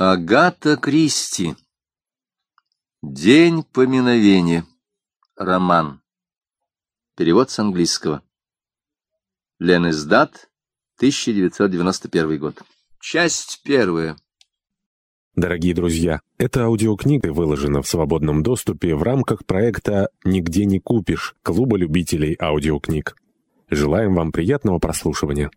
Агата Кристи. День поминовения. Роман. Перевод с английского. Ленэсдат, 1991 год. Часть первая. Дорогие друзья, эта аудиокнига выложена в свободном доступе в рамках проекта «Нигде не купишь» Клуба любителей аудиокниг. Желаем вам приятного прослушивания.